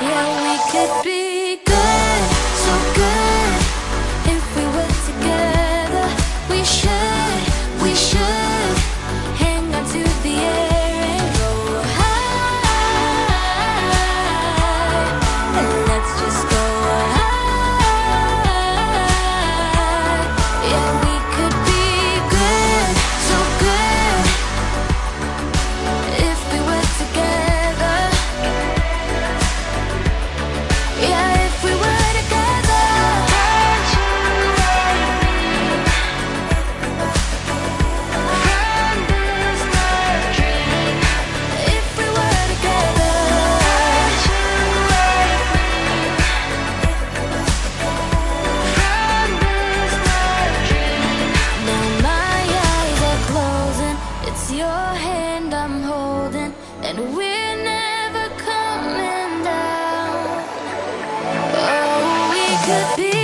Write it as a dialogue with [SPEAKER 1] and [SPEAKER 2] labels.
[SPEAKER 1] Yeah, we could be. Could be